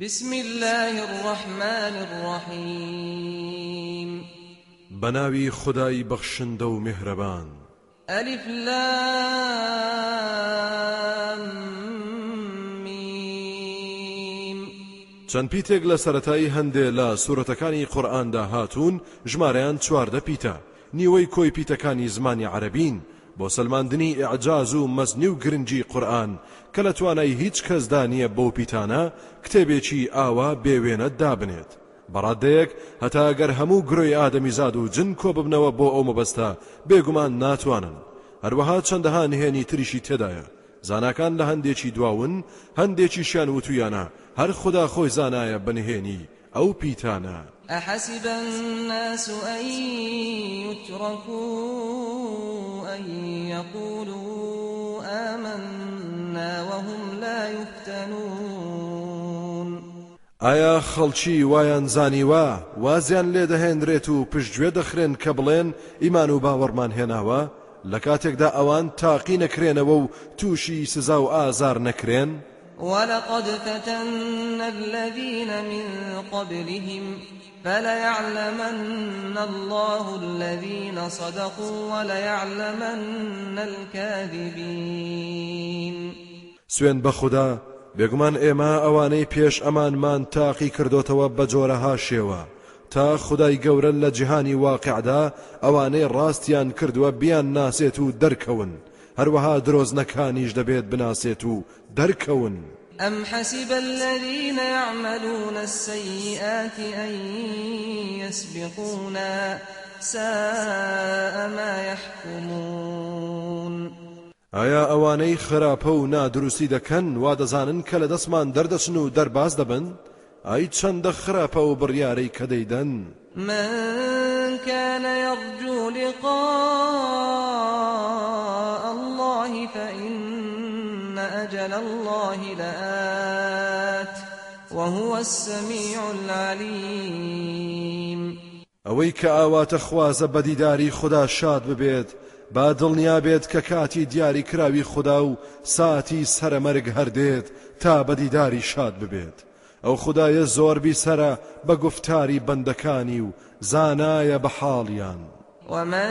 بسم الله الرحمن الرحيم. بناوي خداي بخشندو مهربان. ألف لام ميم چەند پیتێک لە سەتایی هەندێ لە سوورەتەکانی قورئاندا هاتوون ژمارەیان چواردە پیتە. نیوەی کۆی پیتەکانی زمانی عربین. بۆ سلماندنی ئعجاز و مەزنی و گرنگی قورآن کە لە توانای هیچ کەسدا نییە بەو پیتانە کتێبێکی ئاوا بێوێنە دابنێت. بەڕادەیەک هەتا ئەگەر هەموو گرۆی ئادەمیزاد و جن کۆ ببنەوە بۆ ئەو مەبەستە بێگومان ناتوانن. هەروەها چەندەها نهێنی تریشی تێدایە. زاناکان لە هەندێکی دواون هەندێکی شیان وتویانە هەر خدا خۆی زانایە بنهێنی ئەو پیتانە. أحسب الناس أن يتركوا أن يقولوا آمنا وهم لا يفتنون. ئایا خەڵکی وایان زانیوە وازیان لێ دەهێنرێت و پشتگوێ دەخرێن کە بڵێن ئیمان و باوەڕمان هێناوە؟ لە کاتێکدا ئەوان تاقی نەکرێنەوە و تووشی سزا و ئازار نەکرێن؟ ولقد فتنا الذين من قبلهم فليعلمن الله الذين صدقوا وليعلمن الكاذبين سوێن بە خوددا بێگومان ئێمە ئەوانەی پێش ئەمانمان تاقی کردوتەوە بە جۆرەها شێوە. تا خدای گەورە لە جیهانی واقعدا ئەوانەی ڕاستیان کردووە بیان ناسێت و دەرکەون. هەروەها درۆزنەکانیش دەبێت بناسێت و دەرکەون. أم حسب الذين يعملون السيئات أن يسبقونا ساء ما يحكمون ئایا ئەوانەی خراپە و نادروستی دەکەن وا دەزانن کە لە دەستمان دەردەچن و دەرباز دەبن؟ ئای چەندە خراپە و بڕیارەی کە دەیدەن؟ من كان يرجو لقاء أجل الله لآت وهو السميع العليم. ئەوەی کە ئاواتە خوازە بەدیداری خدا شاد ببێت با دڵنیا بێت کە کاتی دیاری کراوی خدا و ساتی سەرمەرگ هەردێت تا بەدیداری شاد ببێت ئەو خدایە زۆربی سرە بە گفتاری بەندەکانی و زانایە بە حاڵیان ومن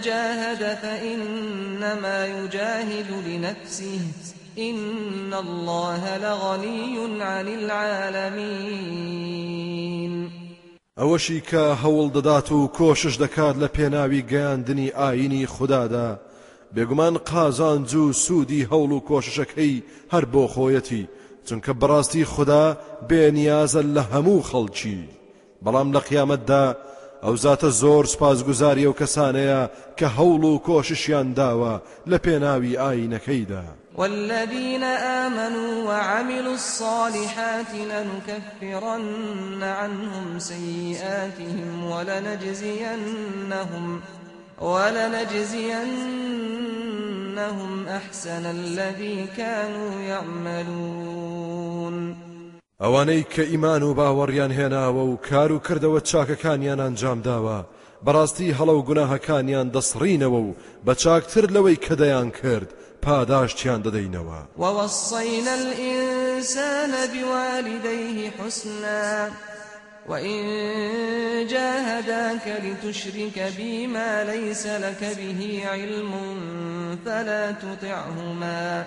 جاهد فإنما يجاهد لنفسه. إن الله لغني عن العالمين. ئەوەشی کە هەوڵ دەدات و کۆشش دەکات لە پێناوی گەیاندنی ئاینی خوددادا بێگومان قازانج و سوودی هەوڵ و کۆششەکەی هەر بۆ خۆیەتی چونکە بەڕاستی خوددا بێنیازە لە هەموو خەڵکی. بەڵام لە قیامەتدا ئەو زاتە زۆر سپاسگوزاری ئەو کەسانەیە کە هەوڵ و کۆششیان داوە لە پێناوی ئاینەکەیدا. والذين آمنوا وعملوا الصالحات لنكفرن عنهم سيئاتهم ولنجزينهم ولنجزينهم أحسن الذي كانوا يعملون. ئەوانەی کە ئیمان و باوەڕیان هێناوە و کار و کردەوە چاکەکانیان ئەنجام داوە بەڕاستی هەڵە و گوناهەکانیان دەسڕینەوە و بە چاکتر لەوەی کە دەیان کرد پاداشتیان دەدەینەوە. ووصينا الإنسان بوالديه حسنا وإن جاهداك لتشرك بي ما ليس لك به علم فلا تطعهما.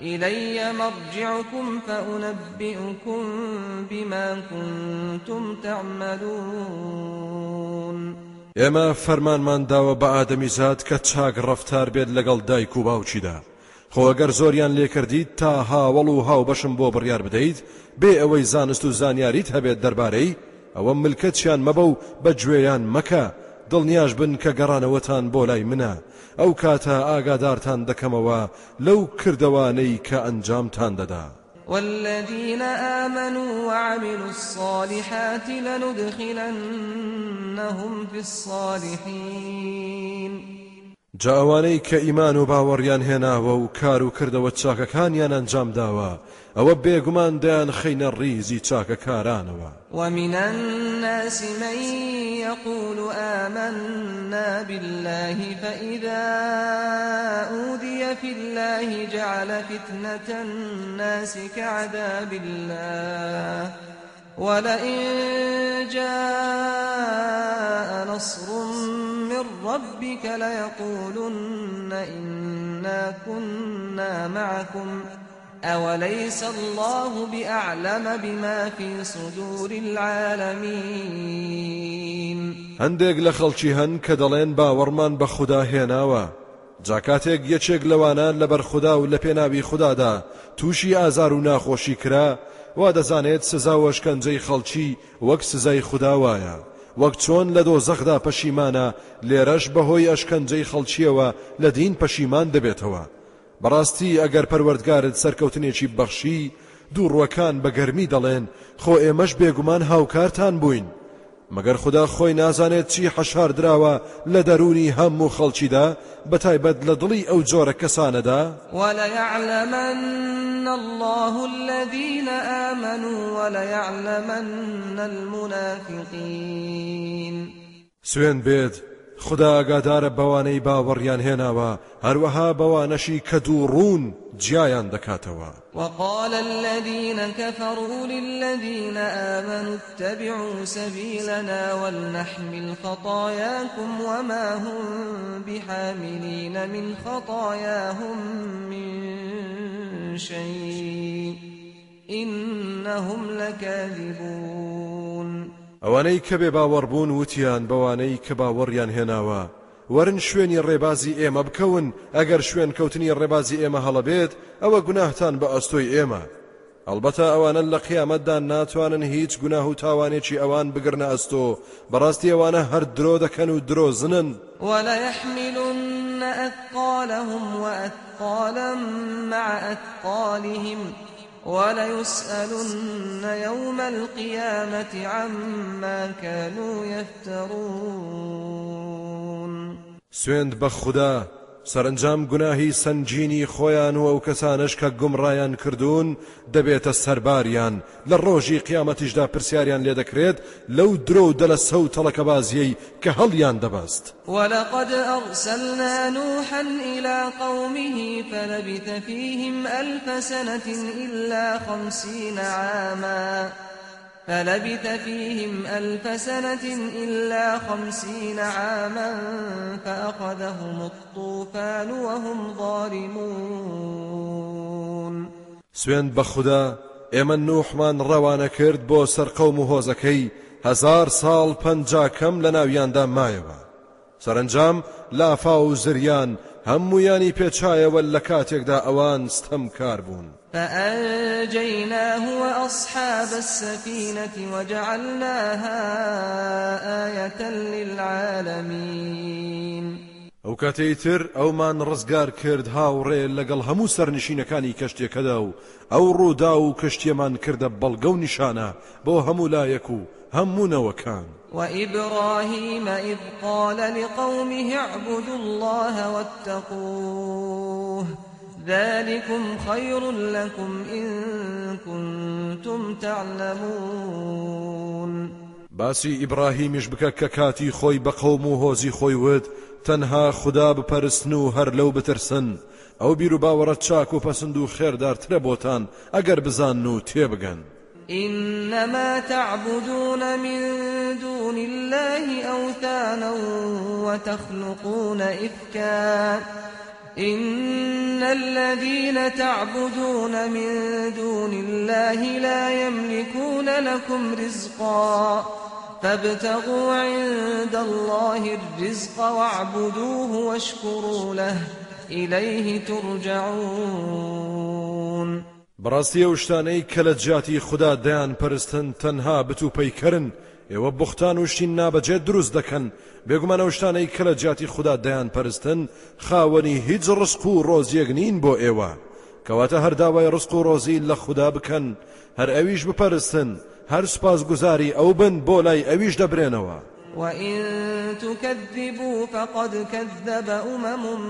إلي مرجعكم فأنبئكم بما كنتم تعملون. ئێمە فەرمانمان داوە بە ئادەمی زاد کە چاک ڕفتار بێت لەگەڵ دایک و باوچیدا. خۆگەر زۆریان لێکردیت تا هاوڵ و هاو بەشم بۆ بڕیار بدەیت بێ ئەوەی زانست و زانیاریت هەبێت دەربارەی ئەوە ملکەتیان مەبە و بە گوێیان مەکە دڵنیاش بن کە گەڕانەوەتان بۆ لای منە. ئەو کاتە ئاگادارتان دەکەمەوە لەو کردوانەی کە ئەنجامتان دەدا والذين آمنوا وعملوا الصالحات لندخلنهم في الصالحين. جا ئەوانەی کە ئیمان و باوەڕیان هێناوە و کار و کردەوە چاکەکانیان ئەنجام داوە بێگومان دەیان خەینە ڕیزی چاکە کارانەوە ومن الناس من يقول آمنا بالله فإذا أوذي في الله جعل فتنة الناس كعذاب الله. ولئن جاء نصر من ربك ليقولن إنا كنا معكم أوليس الله بأعلم بما في صدور العالمين؟ هەندێک لە خەڵکی هەن کە دەڵێن باوەڕمان بە خوددا هێناوە. جاکاتێک یەکێک لەوانان لەبەر خوددا و لە پێناوی خوددادا تووشی ئازار و ناخۆشی کرا وا دەزانێت سزا وەشکەنجەی خەڵکی وەک چۆن لە دۆ زەخدا پەشیمانە لێرەش بەهۆی ئەشکەنجەی خەڵکیەوە لە دین پەشیمان دەبێتەوە. بەڕاستی ئەگەر پەروەردگارت سەرکەوتنێکی بەخشی دوو ڕوەکان بە گەرمی دەڵێن خۆ ئێمەش بێگومان هاوکارتان بووین. مەگەر خدا خۆی نازانێت چی حەشار دراوە لە دەرونی هەموو خەڵکیدا بەتایبەت لە دڵی ئەو جۆرە کەسانەدا. وليعلمن الله الذين آمنوا وليعلمن المنافقين. سوێن بێت خدا ئاگادارە بەوانەی باوەڕیان هێناوە هەروەها بەوانەشی کە دوو ڕوون جیایان وقال الذين كفروا للذين آمنوا اتبعوا سبيلنا ولنحمل خطاياكم وما هم بحاملين من خطاياهم من شيء إنهم لكاذبون. ئەوانەی کە بێ باوەڕبوون وتیان بەوانەی کە باوەڕیان هێناوە. ورن شوێنی ڕێبازی ئێمە بکەون. ئەگەر شوێن کەوتنی ڕێبازی ئێمە هەڵەبێت ئەوە گوناهتان بە ئەستۆی ئێمە. ئەلبەتە ئەوانە لە قیامەتدا ناتوانن هیچ گوناه و تاوانێکی ئەوان بگرنە ئەستۆ. بەڕاستی ئەوانە هەر درۆ دەکەن و درۆزنن وليحملن أثقالهم وأثقالا مع أثقالهم وليسألن يوم القيامة عما كانوا يفترون. سوێند بە خوددا سەرنجام گوناهی سنجینی خۆیان و ئەو کەسانش کە گومڕایان کردوون دەبێتە سەرباریان. لە ڕۆژی قیامەتیشدا پرسیاریان لێ دەکرێت لەو درۆ و دەلە سەو تەڵەکە بازیەی کە هەڵیان أرسلنا نوحا إلى قومه فلبث فيهم ألف سنة إلا خمسين عاماً فلبث فيهم ألف سنة إلا خمسين عاما فأخذهم الطوفان وهم ظالمون. سوێن بە خوددا ئێمە نوحمان ڕەوانە کرد بۆ سەرقەوم و هۆزەکەی هزار ساڵ پەنجاکەم لە ناویاندا مایەوە. سەرنجام لافا و زریان هەمویانی پێچایەوە لە کاتێکدا ئەوان ستەم کار بوون. فأنجيناه وأصحاب السفينة وجعلناها آية للعالمين. ئەو کاتەی تر ئەومان ڕزگار کرد هاوڕێ لەگەڵ هەموو سەرنشینەکانی کەشتێکەدا و ئەو ڕوودا و کەشتێمان کردە بەڵگە و نیشانە بۆ هەموو لایەک و هەموونەوەکان وإبراهيم إذ قال لقومه اعبدوا الله واتقوه. ذلكم خير لكم إن كنتم تعلمون. باسی ئیبراهیمیش بکە کە کاتی خۆی بە قەوم و هۆزی خۆی ود تەنها خوددا بپەرستن و هەر لەو بترسن. ئەو بیر و باوەڕەت چاک و پەسند و خێردارترە بۆتان ئەگەر بزان و تێبگەن إنما تعبدون من دون الله أوثانا وتخلقون إفكا إن الذين تعبدون من دون الله لا يملكون لكم رزقا فابتغوا عند الله الرزق واعبدوه واشكروا له إليه ترجعون. بەڕاستی ئەو شتانەی کە لە جیاتی خوددا دەیان پەرستن تەنها ئێوە بختان وشتین نابەجێت دروست دەکەن بێگومان ئەو شتانەی کە لە جیاتی خوددا دەیان پەرستن خاوەنی هیچ ڕسق و ڕۆزیەک نین بۆ ئێوە کەواتە هەرداوای ڕسق و ڕۆزی لە خوددا بکەن هەر ئەویش بپەرستن سپاس گوزاری ئەو بن بۆ لای ئەویش وإن تكذبوا فقد كذب أمم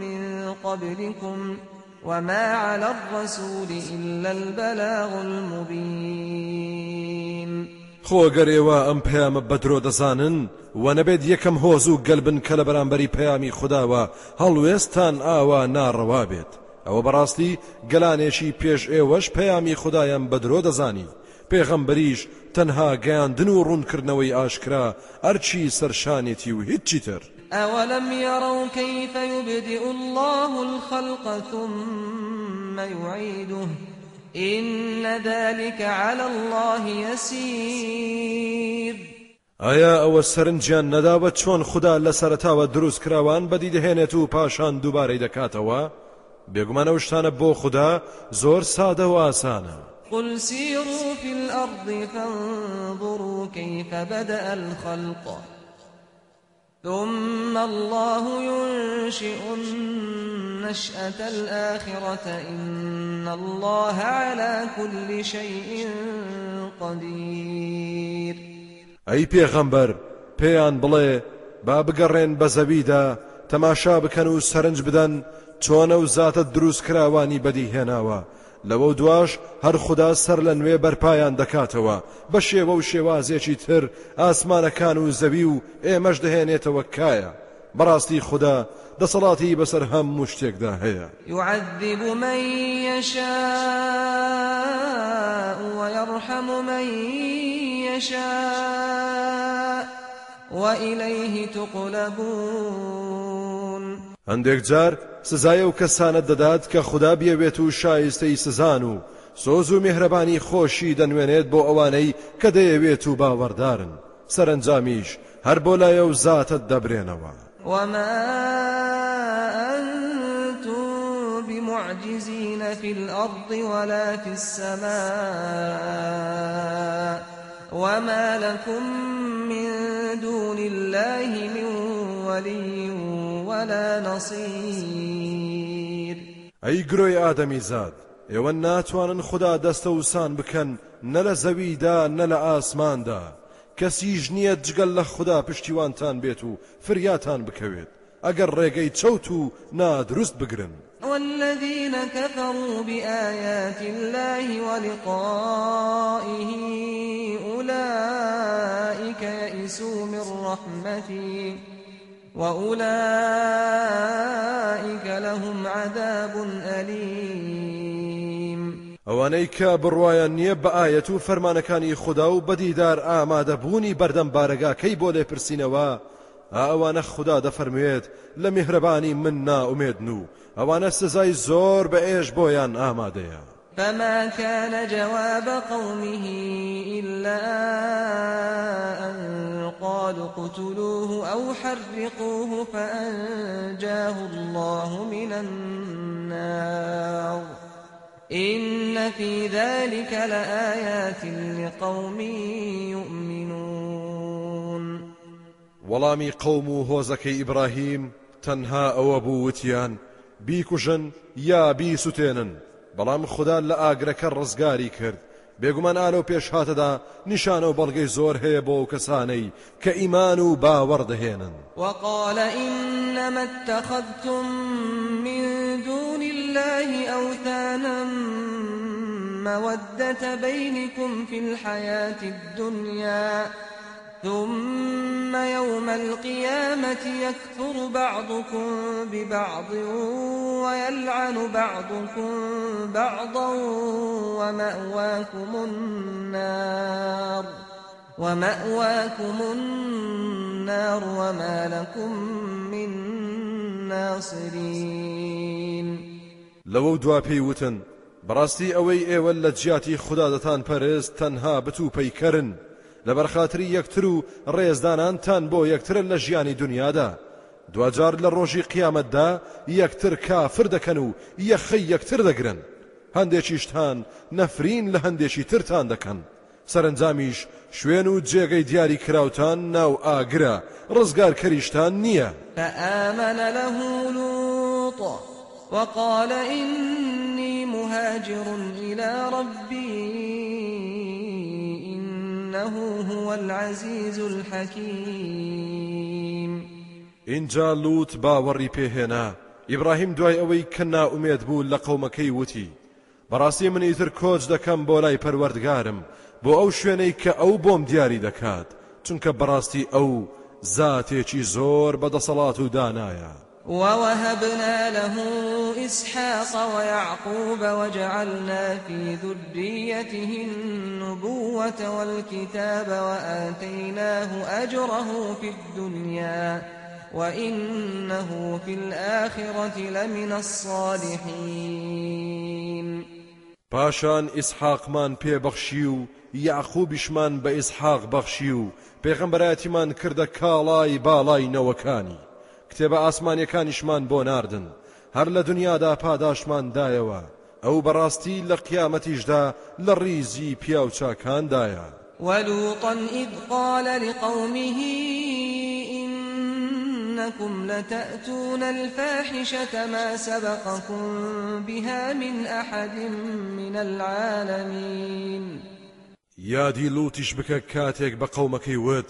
من قبلكم وما على الرسول إلا البلاغ المبين خۆگەرێوە ئەم پەیامە بەدرۆ دەزانن و نەبێت یەکەم هۆز و گەلبن کە لە بەرامبەری پەیامی خودداوە هەڵوێستان ئاوا ناڕەوا بێت. ئەوە بەڕاستی گەلانێکی پێش ئێوەش پەیامی خدایان بەدرۆ دەزانی. پێغەمبەریش تەنها گەیاندن و ڕوونکردنەوەی ئاشکرا ئەرچی سەرشانێتی و هیچی تر. أولم يروا كيف يبدئ الله الخلق ثم يعيده إن ذلك على الله يسير. ئایا ئەوە سەرنجیان نەداوە چۆن خوددا لە سەرتاوە دروست کراوان بەدی دەهێنێت و پاشان دووبارەی دەکاتەوە؟ بێگومانە شتانە بۆ خوددا زۆر سادە و ئاسانە. قل سيروا في الأرض فانظروا كيف بدأ الخلق. ثم الله ينشئ النشأة الآخرة. إن الله على كل شيء قدير. ئەی پێغەمبەر پێیان بڵێ با بگەڕێن بە زەویدا تەماشا بکەن و سەرنج بدەن چۆنە و زاتە لەوە دواش هەر خوددا سەر لە نوێ بەرپایان دەکاتەوە. بە شێوە و شێوازێکی تر ئاسمانەکان و زەوی و ئێمەش دەهێنێتەوە کایە. بەڕاستی خوددا دەسەڵاتی بەسەر هەموو شتێکدا هەیە. يعذب من يشاء ويرحم من يشاء وإليه تقلبون. هەندێک جار سزایە و کەسانت دەدات کە خوددا بێوێت و شایستەی سزان و سۆز و میهرەبانی خۆشی دەنوێنێت بۆ ئەوانەی کە دەیەوێت و باوەڕدارن. سەرنجامیش هەر بۆ لایە و زاتت دەبرێنەوە. وما أنتم بمعجزين في الأرض ولا في السماء وما لكم من دون الله من ولي ولا نصير. ئەی گرۆی ئادەمی زاد ئێوە ناتوانن خوددا دەستە وسان بکەن نە لە زەویدا نە لە ئاسماندا کەسیش نییە جگەل لە خوددا پشتیوانتان بێت و فریاتان بکەوێت ئەگەر ڕێگەی چەوت و نادروست بگرن. والذين كفروا بآيات الله ولقائه أولئك يئسوا من رحمتي. وأولئك لهم عذاب أليم. ئەوانەی کە بڕواان نییە بە ئاەت و فەرمانەکانی خوددا و بەدیدار ئامادەبوونی بەردەم بارەگاکەی بۆ لێپرسینەوە ئەوانە خوددا دەفەرموێت لە میهرەبانی من ناومێدن و ئەوانە سزای زۆر بە ئێش بۆیان ئامادەیە. فما كان جواب قومه إلا أن قالوا اقتلوه أو حرقوه فأنجاه الله من النار إن في ذلك لآيات لقوم يؤمنون وەڵامی قەوم و هۆزەکەی ئیبراهیم تەنها ئەوە بوو بیکوژن یا بیسوتێنن بەڵام خوددا لە ئاگرەکە ڕزگاری کرد. بێگومان ئالۆ پێش هاتەدا نیشانە و بەڵگەی زۆر هەیە بۆ کەسانەی کە ئیمان و باوەڕدەهێنن وقال إنما اتخذتم من دون الله أوثانا مودة بينكم في الحياة الدنيا. ثم يوم القيامة يكفر بعضكم ببعض ويلعن بعضكم بعضا ومأواكم النار ومأواكم النار وما لكم من ناصرين. لەوە دوا پێی وتن بەڕاستی ئەوەی ئێوە لە جیاتی خوددا دەتان پەرست تەنها بتوو پەیکەرن لە بەرخاتری یەکتر و ڕێزدانانتان بۆ یەکترن لە ژیانی دنیادا. دوجار لە ڕۆژی قیامەتدا یەکتر کافر دەکەن و یەخەی یەکتر دەگرن. هەندێکیشتان نەفرین لە هەندێکی ترتان دەکەن. سەرنجامیش شوێن و جێگەی دیاری کراوتان ناو ئاگرە ڕزگار کەریشتان نییە. فآمن له لوط وقال إني مهاجر إلى ربي. إنه هو العزيز الحكيم. اینجا لوت باوەڕی پێهێنا. ئیبراهیم دوای ئەوەی کە ناومێت بوو لە قەومەکەی وتی. بەڕاستی من ئیتر کۆچ دەکەم بۆ لای پەروەردگارم. بۆ ئەو شوێنەی کە ئەو بۆم دیاری دەکات. چونکە بەڕاستی ئەو زاتێکی زۆر بەدەسەڵات و دانایە. ووهبنا له إسحاق ويعقوب وجعلنا في ذريته النبوة والكتاب وآتيناه أجره في الدنيا وإنه في الآخرة لمن الصالحين. پاشان ئیسحاقمان پێبەخشی و یاخوبیشمان بە ئیسحاق بەخشی و پێغەمبەراتیمان کردە کاڵای باڵای نەوەکانی. کتێبە ئاسمانیەکانیشمان بۆ ناردن. هەر لە دنیادا پاداشمان دایەوە. ئەو بەڕاستی لە قیامەتیشدا لە ڕیزی پیاوچاکاندایە. ولوطا إذ قال لقومه إنكم لتأتون الفاحشة ما سبقكم بها من أحد من العالمين. یادی لوتیش بکە کاتێک بە قەومەکەی وت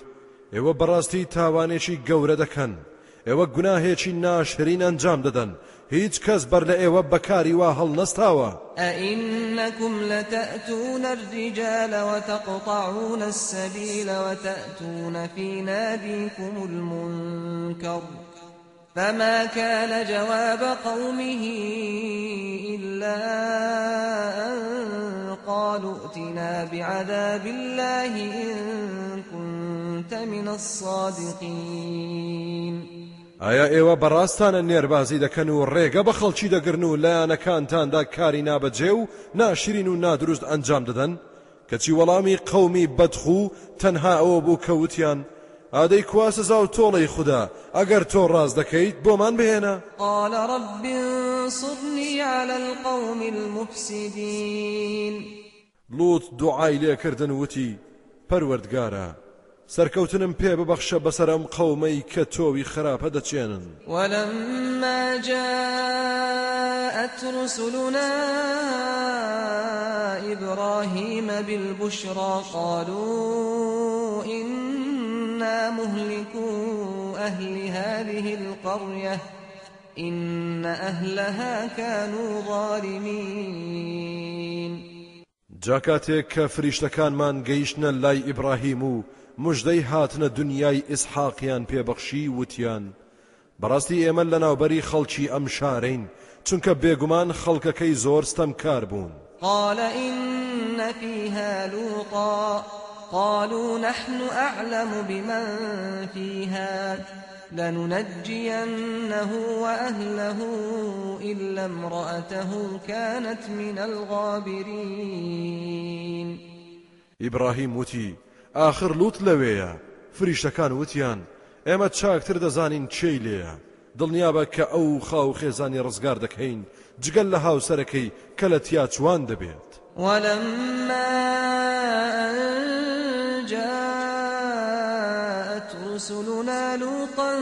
ئێوە بەڕاستی تاوانێکی گەورە دەکەن. ئێوە گوناهێکی ناشرین ئەنجام دەدەن هیچ کەس بەر لە ئێوە بەکاری وا هەڵ نەستاوە ئەئینەکم لتأتون الرجال وتقطعون السبيل وتأتون في ناديكم المنكر فما كان جواب قومه إلا أن قالوا ائتنا بعذاب الله إن كنت من الصادقين ئایا ئێوە بەڕاستانە نێربازی دەکەن و ڕێگە بە خەڵکی دەگرن و لایەنەکانتاندا کاری نابەجێ و ناشرین و نادروست ئەنجام دەدەن؟ کەچی وەڵامی قەومی بەدخوو تەنها ئەوە بوو کەوتیان. ئادەی کواسە زاو تۆڵی خوددا ئەگەر تۆ ڕاز دەکەیت بۆمان بهێنە قال رب انصرني على القوم المفسدين. لوت دوعای لێکردن وتی پەروەردگارە. سەرکەوتنم پێ ببەخشە بەسەر ئەم قەومەی کە تۆوی خراپە دەچێنن. جاءت رسلنا إبراهيم بالبشرى قالوا إنا مهلكو أهل هذه القرية إن أهلها كانوا ظالمين. جاکاتێک کە فریشتەکانمان گەیشتە لای ئیبراهیم و مژدەی هاتنە دنیای ئیسحاقیان پێبەخشی وتیان بەڕاستی ئێمە لە ناوبەری خەڵکی ئەم شارین چونکە بێگومان خەڵکەکەی زۆر ستەمکار بوون قال إن فيها لوطا. قالوا نحن أعلم بمن فيها. لننجينه وأهله إلا امرأته كانت من الغابرين. إبراهيم وتي آخر لوت لەوەیە. فریشتەکان وتیان. ئێمە چاکتر دەزانین چی لێیە. دڵنیابە کە ئەو خاو خێزانی ڕزگار دەکەین. جگەل لە هاوسەرەکەی کە لە تیا چوان دەبێت. ولما جاءت رسلنا لوطا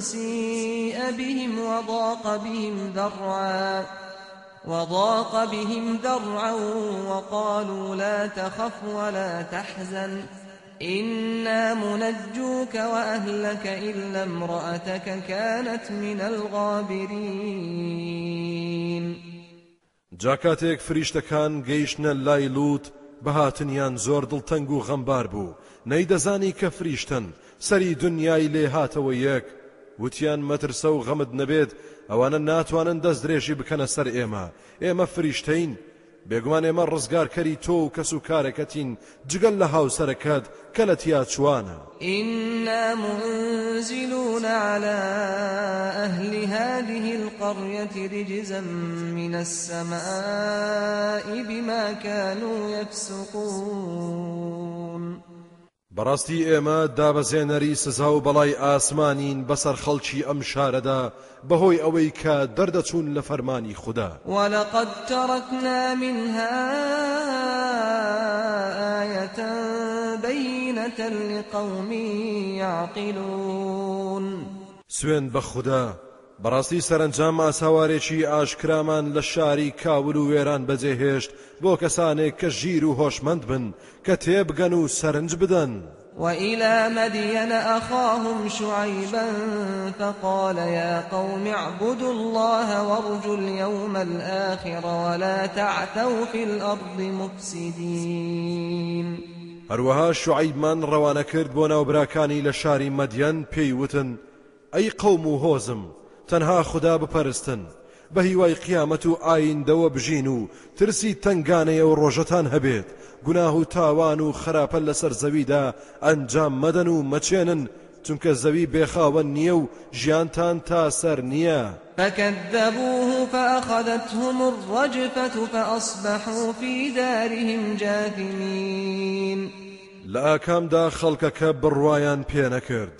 سيء بهم وضاق بهم ذرعا وضاق بهم ذرعا وقالوا لا تخف ولا تحزن. إنا منجوك وأهلك إلا امرأتك كانت من الغابرين. جاکاتێک فریشتەکان گەیشتە لای لوت بەهاتنیان زۆر دڵتەنگ و غەمبار بوو. نەیدەزانی کە فریشتن سەری دنیای لێ هاتەوە یەک. وتیان ئەوانە ناتوانن دەست درێژی بکەنە سەر ئێمە ئێمە فریشتین بێگومان ئێمە ڕزگارکەری تۆ و کەس و کارەکەتین جگەل لە هاوسەرەکەت کە لە تیا چوانە منزلون على أهل هذه القرية رجزا من السماء بما كانوا يفسقون. بەڕاستی ئێمە دابەزێنەری سزا و بەڵای ئاسمانین بەسەر خەڵکی ئەم شارەدا بەهۆی ئەوەی کە دەردەچوون لە فەرمانی خوددا. وەلقد تركنا منها آية بينة لقوم يعقلون. سوێن بە خوددا بەڕاستی سەرنجام ئاساوارێکی ئاشکرامان لە شاری کاول و وێران بەجێهێشت بۆ کەسانێک کە ژیر و هۆشمەند بن کە تێبگەن و سەرنج بدەن. وإلى مدين أخاهم شعيبا فقال يا قوم اعبدوا الله وارجوا اليوم الآخر ولا تعثوا في الأرض مفسدين هەروەها شعیبمان ڕەوانە کرد بۆ ناوبراکانی لە شاری مەدیەن پێی وتن ئەی قەوم و هۆزم تەنها خدا بپەرستن. بە هیوای قیامەت و ئایندەوە بژین و ترسی تنگانەیە و ڕۆژەتان هەبێت. گوناه و تاوان و خراپە لەسەر زەویدا ئەنجام مەدەن و مەچێنن چونکە زەوی بێخاوە نییە و ژیانتان تا سەر نییە. فكذبوه فأخذتهم الرجفة فأصبحوا في دارهم جاثمين. لە ئاکامدا خەڵکەکە بڕوایان پێ نەکرد.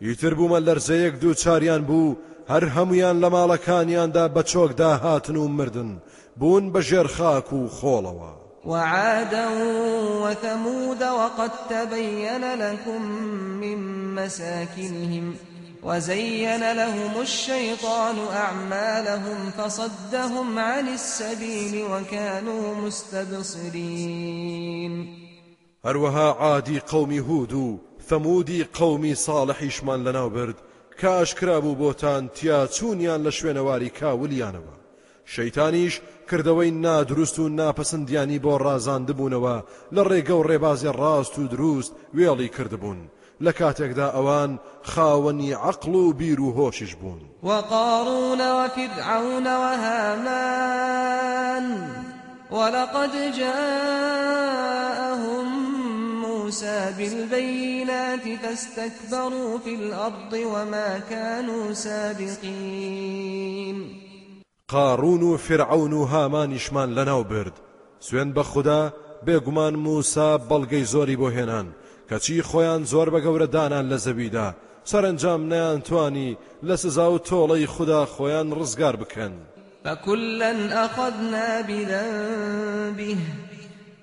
ئیتر بوومە لەرزەیەک دوو چاریان بوو هەر هەمویان لە ماڵەکانیاندا بە چۆکدا هاتن و مردن بوون بە ژێر خاک و خۆڵەوە. وعادا وثمود وقد تبين لكم من مساكنهم وزين لهم الشيطان أعمالهم فصدهم عن السبيل وكانوا مستبصرين. هەروەها عادی قومی هود و ثەمودی قومی ساڵحیشمان لەناو برد کە ئاشکرا بوو بۆتان تیا چوونیان لە شوێنەواری کاولیانەوە شەیتانیش کردەوەی نادروست و ناپەسەندیانی بۆ ڕازاندبوونەوە لە ڕێگە و ڕێبازی ڕاست و دروست وێڵی کردبوون. لە کاتێکدا ئەوان خاوەنی عقل و بیر و هۆشش بوون. وقارون وفرعون وهامان ولقد جاءهم بالبينات فاستكبروا في الأرض وما كانوا سابقين. قارون و فرعون و هامانیشمان لەناو برد. سوێن بە خوددا بێگومان موسا بەڵگەی زۆری بۆ هێنان. کەچی خۆیان زۆر بە گەورە دانان لە زەویدا. سەرنجام نەیان توانی لە سزا و تۆڵەی خوددا خۆیان ڕزگار بکەن.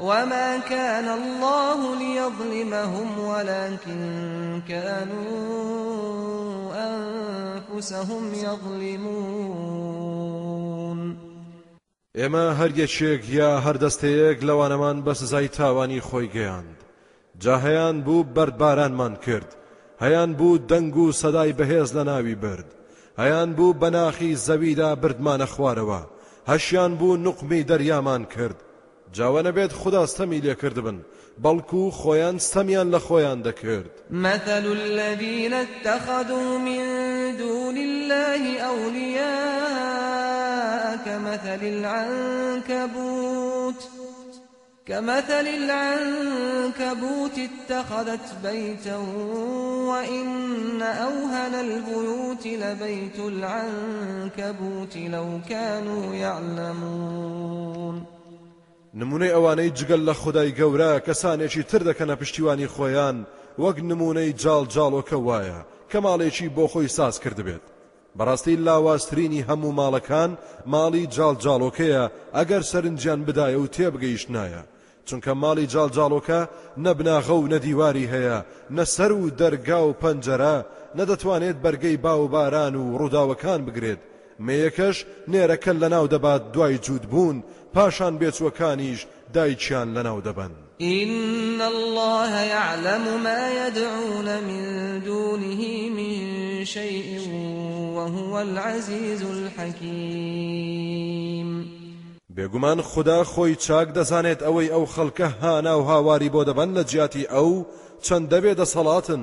وما كان الله ليظلمهم ولكن كانوا أنفسهم يظلمون ئێمە هەر یەکێک یا هەردەستەیەک لەوانەمان بە سزای تاوانی خۆی گەیاند. جا هەیان بوو بەردبارانمان کرد. هەیان بوو دەنگ و سەدای بەهێز لە ناوی برد. هەیان بوو بەناخی زەویدا بردمانە خوارەوە. هەشیان بوو نقمی دەریامان کرد. جا وە نەبێت خدا ستەمی لێکرد بن خۆیان ستەمیان لە خۆیان دەکرد. مثل الذين اتخذوا من دون الله أولياء كمثل العنكبوت. كمثل العنكبوت اتخذت بيتا وإن أوهن البيوت لبيت العنكبوت لو كانوا يعلمون. نمونەی ئەوانەی جگەل لە خدای گەورە کەسانێکی تر دەکەنە پشتیوانی خۆیان. وەک نمونەی جاڵ جاڵۆکە وایە کە ماڵێکی بۆ خۆی ساز کرد بێت. بەڕاستی لاوازترینی هەموو ماڵەکان ماڵی جاڵ جاڵۆکەیە ئەگەر سەرنجیان بدایە و تێبگەیشتنایە چونکە ماڵی جاڵجاڵۆکە نەبناغە و نەدیواری هەیە نەسەر و دەرگا و پەنجەرە نەدەتوانێت بەرگەی با و باران و ڕووداوەکان بگرێت. مەیەکەش نێرەکە لەناو دەبات دوای جووت بوون پاشان بێچوەکانیش دایکیان لەناو دەبن إن الله يعلم ما يدعون من دونه من شيء وهو العزيز الحكيم. بێگومان خدا خۆی چاک دەزانێت ئەوەی ئەو خەڵکە هانا و هاواری بۆ دەبەن لە جیاتی ئەو چەند دەبێ دەسەڵاتن.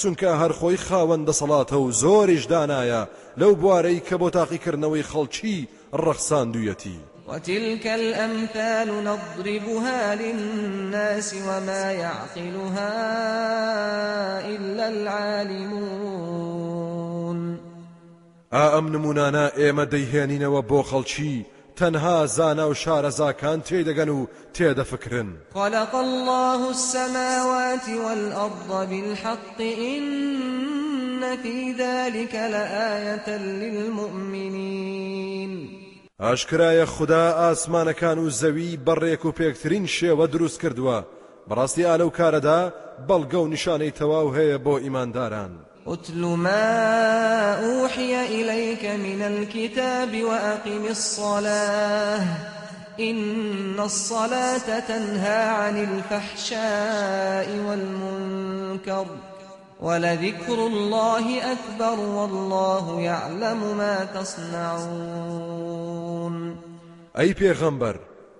چونکە هەر خۆی خاوەن دەسەڵاتە و زۆریش دانایە لەو بوارەی کە بۆ تاقیکردنەوەی خەڵکی ڕەخساندویەتی. وتلك الأمثال نضربها للناس وما يعقلها إلا العالمون. ئەم نمونانە ئێمە دەیهێنینەوە بۆ خەڵکی تەنها زانا و شارەزاکان تێدەگەن و تێدەفکرن. خلق الله السماوات والأرض بالحق إن في ذلك لآية للمؤمنين. ئاشکرایە خوددا ئاسمانەکان و زەوی بەڕێک و پێکترین شێوە دروست کردووە. بەڕاستی ئالەو کارەدا بەڵگە و نیشانەی تەواو هەیە ئیمانداران. اتل ما أوحي إليك من الكتاب وأقم الصلاة. إن الصلاة تنهى عن الفحشاء والمنكر ولذكر الله أكبر والله يعلم ما تصنعون. ئەی پێغەمبەر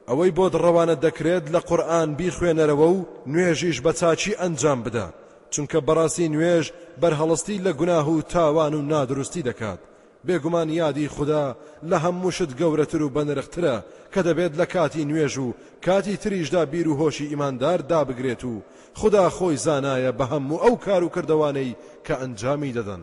ئەوەی بۆ دڕەوانە دەکرێت لە قورآن بیخوێنەرەوە و نوێژیش بە چاچی ئەنجام بدە چونکە بەڕاستی نوێژ بەرهەڵستی لە گوناه و تاوان و نادروستی دەکات. بێگومان یادی خوددا لە هەمووشت گەورەتر و بەنرخترە کە دەبێت لە کاتی نوێژ و کاتی تریشدا بیر و هۆشی ئیماندار دابگرێت و خدا خۆی زانایە بە هەموو ئەو کار و کردوانەی کە ئەنجامی دەدەن.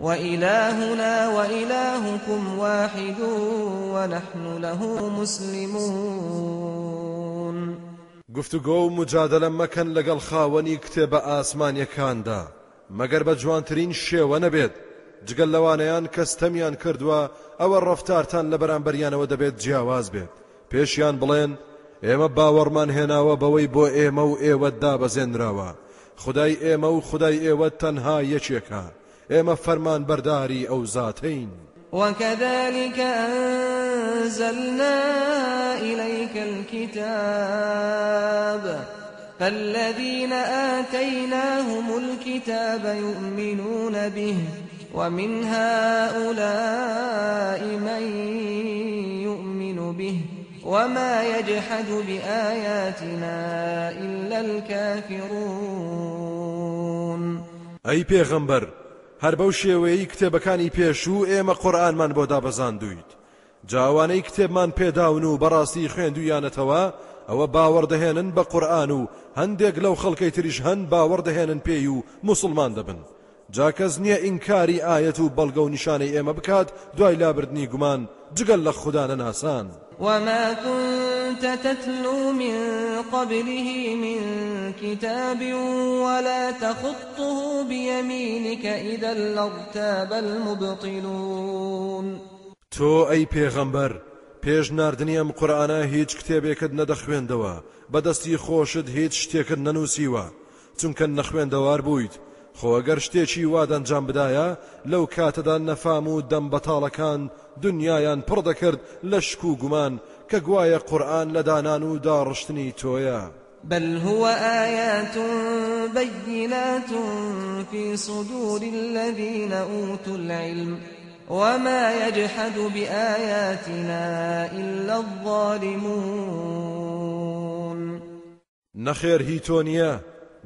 وإلهنا وإلهكم واحد ونحن له مسلمون گفتوگۆ و مجادلە مەکەن لەگەڵ خاوەنی کتێبە ئاسمانیەکاندا. مەگەر بە جوانترین شێوە نەبێت جگەل لەوانەیان کەستەمیان کردووە ئەوە ڕفتارتان لە بەرامبەریانەوە دەبێت جیاواز بێت. پێشیان بڵێن ئێمە باوەڕمان هێناوە بەوەی بۆ ئێمە و ئێوە دابەزێنراوە. خدای ئێمە و خدای ئێوە تەنها یەکێکە. ئێمە فەرمان بەرداری ئەو زاتین وكذلك أنزلنا إليك الكتاب. فالذين آتيناهم الكتاب يؤمنون به ومن هؤلاء من يؤمن به. وما يجحد بآياتنا إلا الكافرون. أي پیغمبر هەر بەو شێوەیەی کتێبەکانی پێشوو ئێمە قورآنمان بۆ دابەزاندویت. جاوانەی کتێبمان پێداون و بەڕاستی خوێندویانەتەوە ئەوە باوەڕدەهێنن بە قورآن و هەندێک لەو خەڵکەی تریش هەن باوەڕدەهێنن پێی و مسلمان دەبن. جاکەس نییە ئینکاری ئاەت و بەڵگە و نیشانەی ئێمە بکات دوای لابردنی گومان جگەل لە خوددانە ناسان. وما كنت تتلو من قبله من كتاب ولا تخطه بيمينك إذا لارتاب المبطلون تۆ ئەی پێغەمبەر پێش نردنی ئەم قورآانە هیچ کتێبێکت نەدەخوێندەوە بەدەستی خۆشت هیچ شتێکت نەنووسیوە چونکە نەخوێندەوار بوویت خۆگەر شتێکی وادەنجام بدایە لەو کاتەدا نەفام و دەم بەتاڵەکان دنیایان پڕ دەکرد لە شک و گومان کە گوایە قورآن لە دانان و داڕشتنی تۆیە. بل هو آيات بينات في صدور الذين أوتوا العلم وما يجحد بآياتنا إلا الظالمون. نخير هيتونيا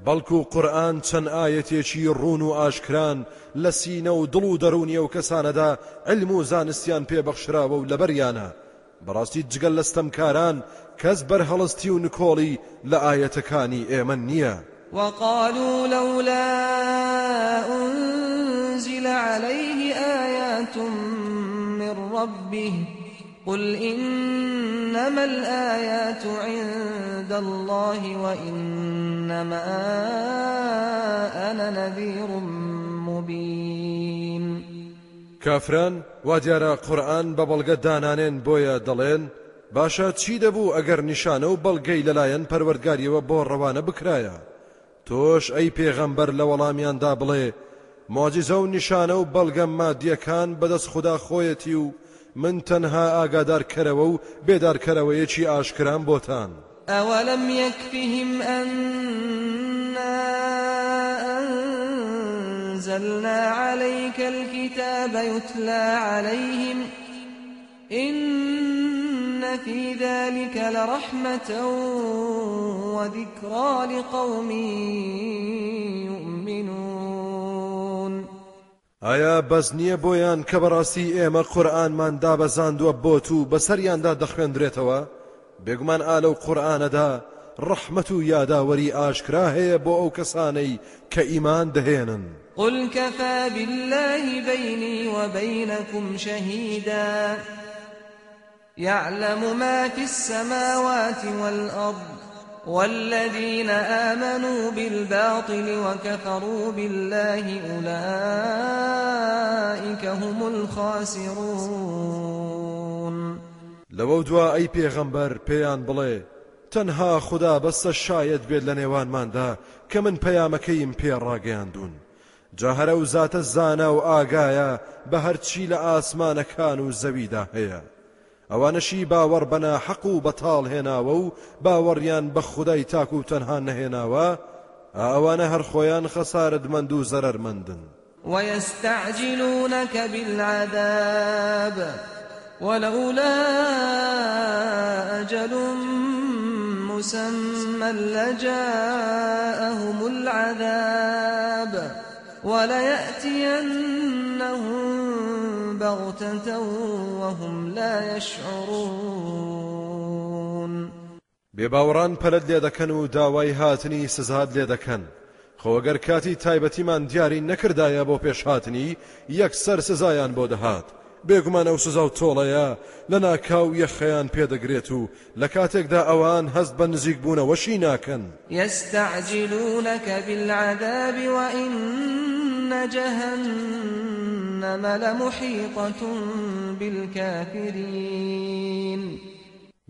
بەڵکو قورآن چەند ئاەتێکی ڕون و ئاشکران لە سینە و دڵ و دەرونیە و کەسانەدا علم و زانستیان پێبەخشراوە و لەبەریانە. بەڕاستی جگەل لەستەمکاران کەس بەرهەڵستی و نکۆڵی لە ئاەتەکانی ئێمە نییە. وقالوا لولا أنزل عليه آيات من ربه قل إنما الآيات عند الله وإنما أنا نذير مبين. كافران واديارا قرآن ببلغ دانانين بويا دلين باشا چی دەبوو ئەگەر نیشانە و بەڵگەی لەلایەن پەروەرگاریەوە بۆ ڕەوانە بکرایە تۆش ئەی پێغەمبەر لە وەڵامیاندا بڵێ مۆجیزە و نیشانە و بەڵگەم مادیەکان بەدەست خوددا خۆیەتی من تەنها ئاگادارکەرەوە و بێدارکەرەوەیەکی بۆتان. ئەوەلم یەکفیهم أنا أنزلنا عليك الكتاب يتلى عليهم إن في ذلك لرحمة وذكرى لقوم يؤمنون. ئایا بەس نییە بۆیان کە بەڕاستی ئێمە قورآنمان دابەزاندووە بۆت و بەسەریاندا دەخوێندرێتەوە؟ بێگومان ئالە و قورآانەدا ڕەحمەت و یاداوەری ئاشکرا هەیە بۆ ئەو کەسانەی کە ئیمان دەهێنن. قل كفى بالله بيني وبينكم شهيدا. يعلم ما في السماوات والأرض والذين آمنوا بالباطل وكفروا بالله أولئك هم الخاسرون. لەوە دوا ئەی پێغەمبەر پێیان بڵێ تەنها خدا بەستە شاید بێت لە نێوانماندا کە من پەیامەکەیم پێڕاگەیاندون جاهرە و زاتە زانە و ئاگایە بە هەرچی لە ئاسمانەکان و زەویدا ئەوانەشی باوەڕ بەنا حەق و بەتاڵ هێناوە و باوەڕیان بە خودای تاک و تەنها نەهێناوە ئەوانە هەر خۆیان خەسارتمەند و زەرەرمەندن ويستعجلونك بالعذاب ولولا أجل مسمى لجاءهم العذاب وليأتينهم بغتة وهم لا يشعرون. بێباوەڕان پەلت لێ دەکەن و داوای هاتنی سزاد لێ دەکەن. خۆگەر کاتی تایبەتیمان دیاری نەکردایە بۆ پێشهاتنی یەکسەر سزایان بۆ دەهات. بێگومان ئەو سزا و تۆڵەیە. لە ناکاو یەخەیان پێدەگرێت و لە کاتێکدا ئەوان هەست بە نزیک بوونەوەشی ناکەن. يستعجلونك بالعذاب وإن جهنم لمحيطة بالكافرين.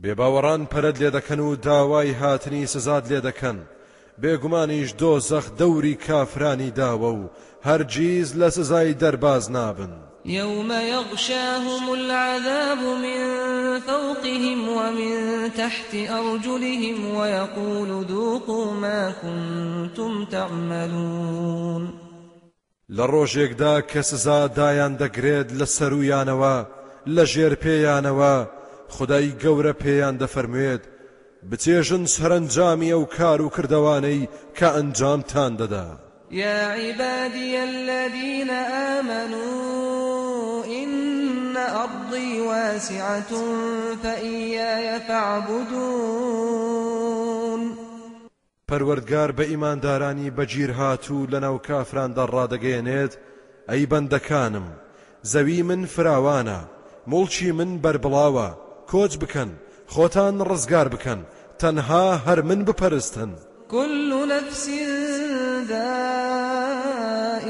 بێباوەڕان پەرد لێ دەکەن و داوای هاتنی سزاد لێ دەکەن. بێگومانیش دۆزەخ دەوری کافرانی داوە و هەرگیز لە سزای دەرباز نابن. يوم يغشاهم العذاب من فوقهم ومن تحت أرجلهم ويقول ذوقوا ما كنتم تعملون. لە ڕۆژێکدا کە سزا دایان دەگرێت لە سەرویانەوە لە ژێر پێیانەوە خدای گەورە پێیان دەفەرموێت بچێژن سەرنجامی ئەو کار و کردوانەی کە ئەنجامتان دەدا. يا عبادي الذين آمنوا إن أرضي واسعة فإياي فاعبدون. پەروەردگار بە ئیماندارانی بەگیر هاتوو لەناو کافراندا ڕادەگەیەنێت ئەی بەندەکانم زەوی من فراوانە مڵچی من بربڵاوە کۆچ بکەن خۆتان ڕزگار بکەن تەنها هەر من بپەرستن. كل نفس ذائقة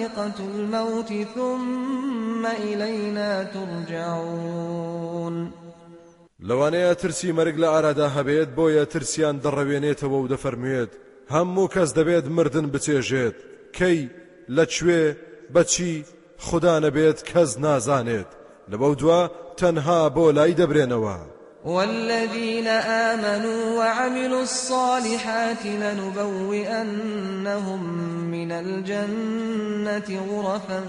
الموت ثم إلينا ترجعون. لەوانەیە ترسی مەرگ لە ئارادا هەبێت بۆیە ترسیان دەڕەوێنێتەوە و دەفەرموێت هەموو کەس دەبێت مردن بچێژێت. کەی؟ لەکوێ بەچی خدا نەبێت کەس نازانێت. لەبەو دووە تەنها بۆ لای دەبرێنەوە. والذين آمنوا وعملوا الصالحات لنبوئنهم من الجنة غرفا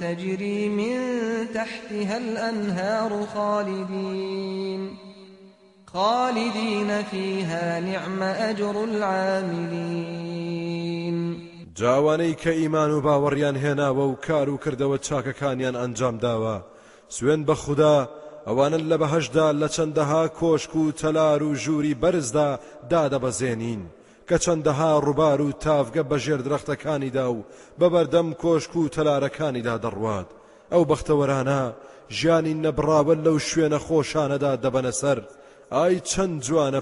تجري من تحتها الأنهار خالدين خالدين فيها نعم أجر العاملين. جاوانەی کە ئیمان و باوەڕیان هێناوە و داوە. سوێن بە خوددا ئەوانن لە بەهشدا لە چەندەها کۆشک و تەلار و ژووری بەرزدا دادەبەزێنین کە چەندەها ڕووبار و تافگە بەژێر درەختەکانیدا و بەبەردەم کۆشک و تەلارەکانیدا دەڕوات. ئەو بەختەوەرانە ژیانی نەبراوە لەو شوێنە خۆشانەدا دەبەنە سەر.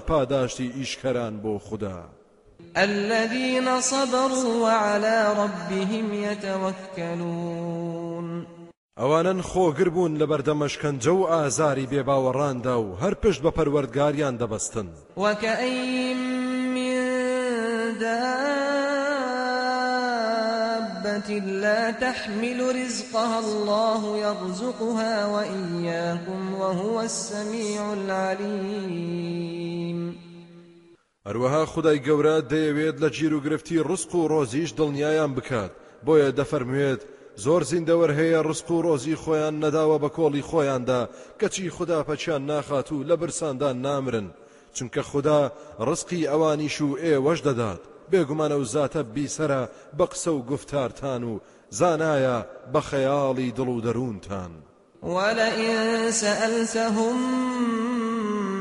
پاداشتی ئیشکەران بۆ خوددا. الذين صبروا وعلى ربهم يتوكلون. ئەوانن خۆگر بوون لە بەردەمەشکەنجە و ئازاری بێباوەڕاندا و هەر پشت بە پەروەردگاریان دەبەستن. دابة لا تحمل رزقها الله يرزقها وإياكم وهو السميع العليم هەروەها خدای گەورە دەیەوێت لە گیر و گرفتی ڕسق و ڕۆزیش دڵنیایان بکات. بۆیە دەفەرموێت زۆر زیندەوەر هەیە ڕسق و ڕۆزی خۆیان نەداوە بە کۆڵی خۆیاندا کەچی خوددا پەچیان ناخات و لە برساندان نامرن. چونکە خوددا ڕسقی ئەوانیش و ئێوەش دەدات. بێگومانە و زاتە بیسەرە بە قسە و گفتارتان و زانایە بە خەیاڵی دڵ و دەروونتان. ولئن سألتهم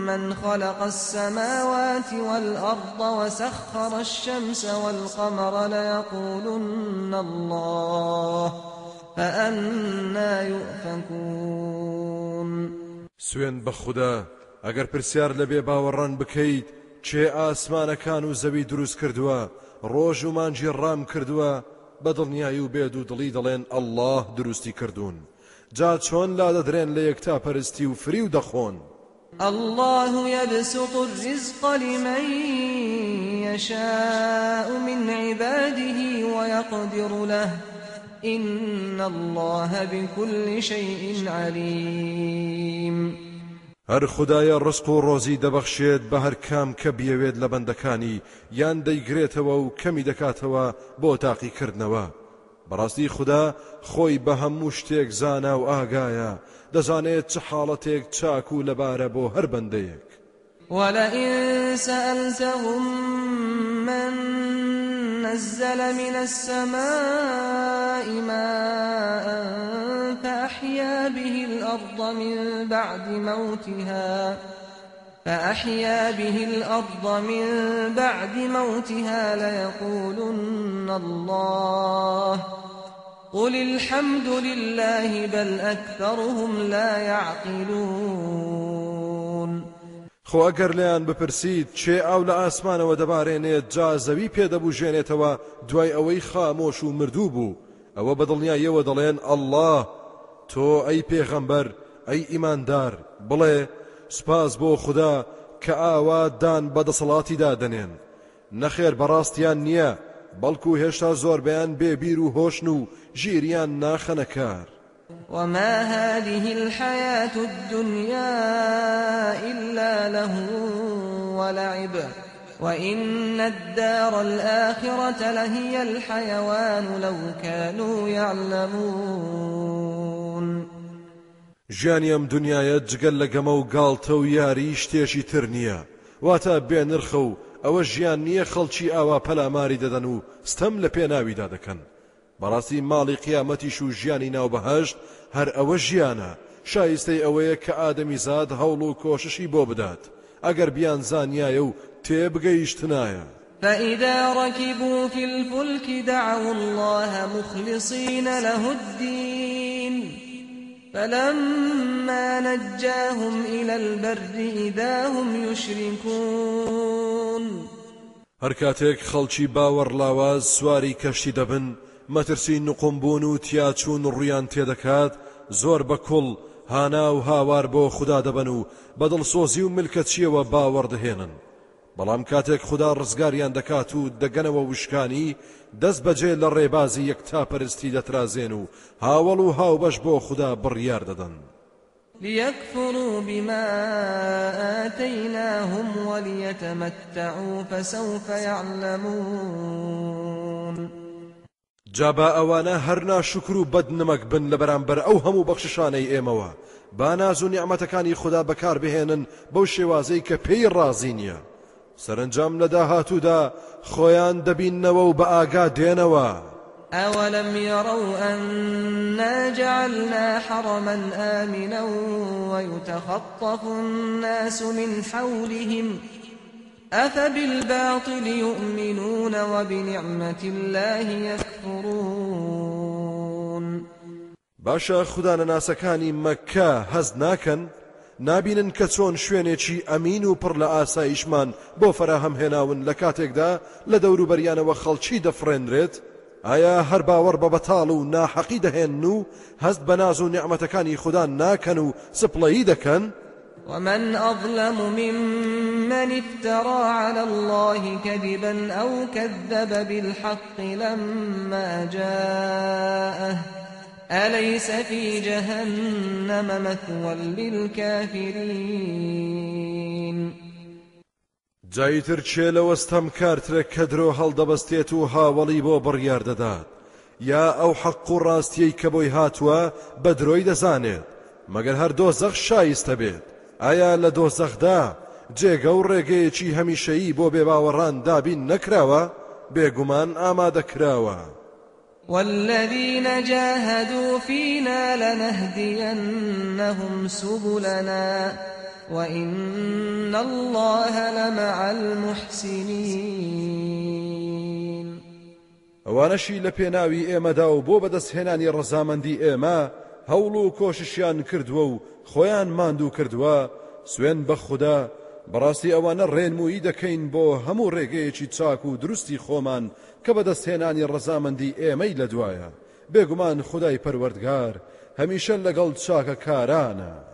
من خلق السماوات والأرض وسخر الشمس والقمر ليقولن الله فأنا يؤفكون. سوێن بە خوددا ئەگەر پرسیار لەبێ باوەڕان بکەیت چێ ئاسمانەکان و زەوی دروست کردووە ڕۆژ و مانجی ڕام کردووە بە دڵنیایی و بێد و دڵی دەڵێن ئەلله دروستی کردوون. جا چۆن لا دەدرێن لە یەکتا پەرستی و فری و دەخۆن. الله يبسط الرزق لمن يشاء من عباده ويقدر له. إن الله بكل شيء عليم. هەر خدایە ڕسق و ڕۆزی دەبەخشێت بە هەر کام کە بیەوێت لە بەندەکانی یان دەیگرێتەوە و کەمی دەکاتەوە بۆ تاقیکردنەوە. بەڕاستی خوددا خۆی بە هەموو شتێک زانا و ئاگایە. دەزانێت چه حاڵەتێک چاک و لەبارە بۆ هەر بەندەیەک. ولئن سألتهم من نزل من السماء ماء فأحيا به الأرض من بعد موتها فأحيا به الأرض من بعد موتها ليقولن الله. قل الحمد لله بل أكثرهم لا يعقلون. خۆ ئەگەر لیان بپرسید چێ ئەو لە ئاسمانەوە دەبارێنێت جا زەوی پێدەبوژێنێتەوە دوای ئەوەی خامۆش و مردوو بوو. ئەوە بەدڵنیایەوە دەڵێن ئەله تۆ ئەی پێغەمبەر ئەی ئیماندار بڵێ سپاس بۆ خوددا کە ئاوا دان بەدەسەڵاتیدا دەنێن نەخێر بەڕاستیان نییە بەڵکو هێشتا زۆربیان بێبیر و هۆشن و ژیریان ناخەنەکار. وما هذه الحياة الدنيا إلا له ولعب. وإن الدار الآخرة لهي الحيوان لو كانوا يعلمون. ژیانی ئەم دنیاە جگەل لە گەمە و گاڵتە و یاری شتێکی تر نییە. واتە بێنرخە و ئەوە ژیان نییە خەڵکی ئاوا پەلاماری دەدەن و ستەم لە پێناویدا دەکەن. بەڕاستی ماڵی قیامەتیش و ژیانی ناوبەهشت هەر ئەوە ژیانە. شایستەی ئەوەیە کە ئادەمی زاد هەوڵ و کۆششی بۆ بدات. ئەگەر بیان زانایە و تێبگەیشتنایە فإذا ركبوا في الفلك دعوا الله مخلصين له الدين فلما نجاهم إلى البر إذا هم يشركون هەر کاتێک خەڵکی باوەڕ لاواز سواری کەشتی دەبن مەترسی نقمبوون و تیاچوون ڕویان تێدەکات زۆر بە کوڵ هانا و هاوار بۆ خوددا دەبن و بەدڵسۆزی و ملکەچیەوە باوەڕدەهێنن بەڵام کاتێک خوددا ڕزگاریان دەکات و دەگەنەوە وشکانی دەست بەجێ لە ڕێبازی یەکتا پەرستی دەترازێن و هاوڵ و هاوبەش بۆ خوددا بڕیار دەدەن. ليكفروا بما آتيناهم وليتمتعوا فسوف يعلمون. جابا ئەوانە هەر ناشکر و بەدنمەک بن لە بەرامبەر ئەو هەموو بەخششانەی ئێمەوە. با ناز و نیعممەتەکانی خوددا بەکار بهێنن بەو شێوازەی کە پێی ڕازی نییە. سەرنجام لە داهاتوودا خۆیان دەبینەوە و بە ئاگا دێنەوە. أولم يروا أنا جعلنا حرما آمنا ويتخطف الناس من حولهم أفبالباطل يؤمنون وبنعمة الله يكفرون. باشە خوددانە ناسەکانی مەکە هەز ناکەن نابینن کە چۆن شوێنێکی ئەمین و پڕ لە ئاسایشمان بۆ فەراهەم هێناون لە کاتێکدا لە دەوروبەریانەوە خەڵکی دەفرێنرێت ئایا هەر باوەڕ بە بەتاڵ و ناحەقی دەهێن و هەست بە ناز و نیعممەتەکانی خوددا ناکەن و سپڵەیی دەکەن؟ ومن أظلم ممن افترى على الله كذبا أو كذب بالحق لما جاءه. أليس في جهنم مثوى للكافرين؟ جایتر چێ لە وەستەم کارترە کە درۆ هەڵدەبەستێت و هاوڵی بۆ بڕیار دەدات؟ یا ئەو حەق و ڕاستیەی کە بۆی هاتووە بە درۆی دەزانێت؟ مەگەر هەر دۆزەخ شایستە بێت. ئایا لە دۆزەخدا جێگە و ڕێگەیەکی هەمیشەیی بۆ بێباوەڕان دابین نەکراوە؟ بێگومان ئامادەکراوە. والذين جاهدوا فينا لنهدينهم سبلنا وإن الله لمع المحسنين. ئەوانەشی لە پێناوی ئێمەدا و بۆ بەدەستهێنانی ڕەزامەندی ئێمە هەوڵ و کۆششیان کردووە و خۆیان ماندوو کردووە. سوێن بە خوددا بەڕاستی ئەوانە ڕێنمویی دەکەین بۆ هەموو ڕێگەیەکی چاک و کە بەدەستهێنانی ڕەزامەندی ئێمەی لە دوایە بێگومان خدای پەروەردگار هەمیشە لەگەڵ چاکە کارانە.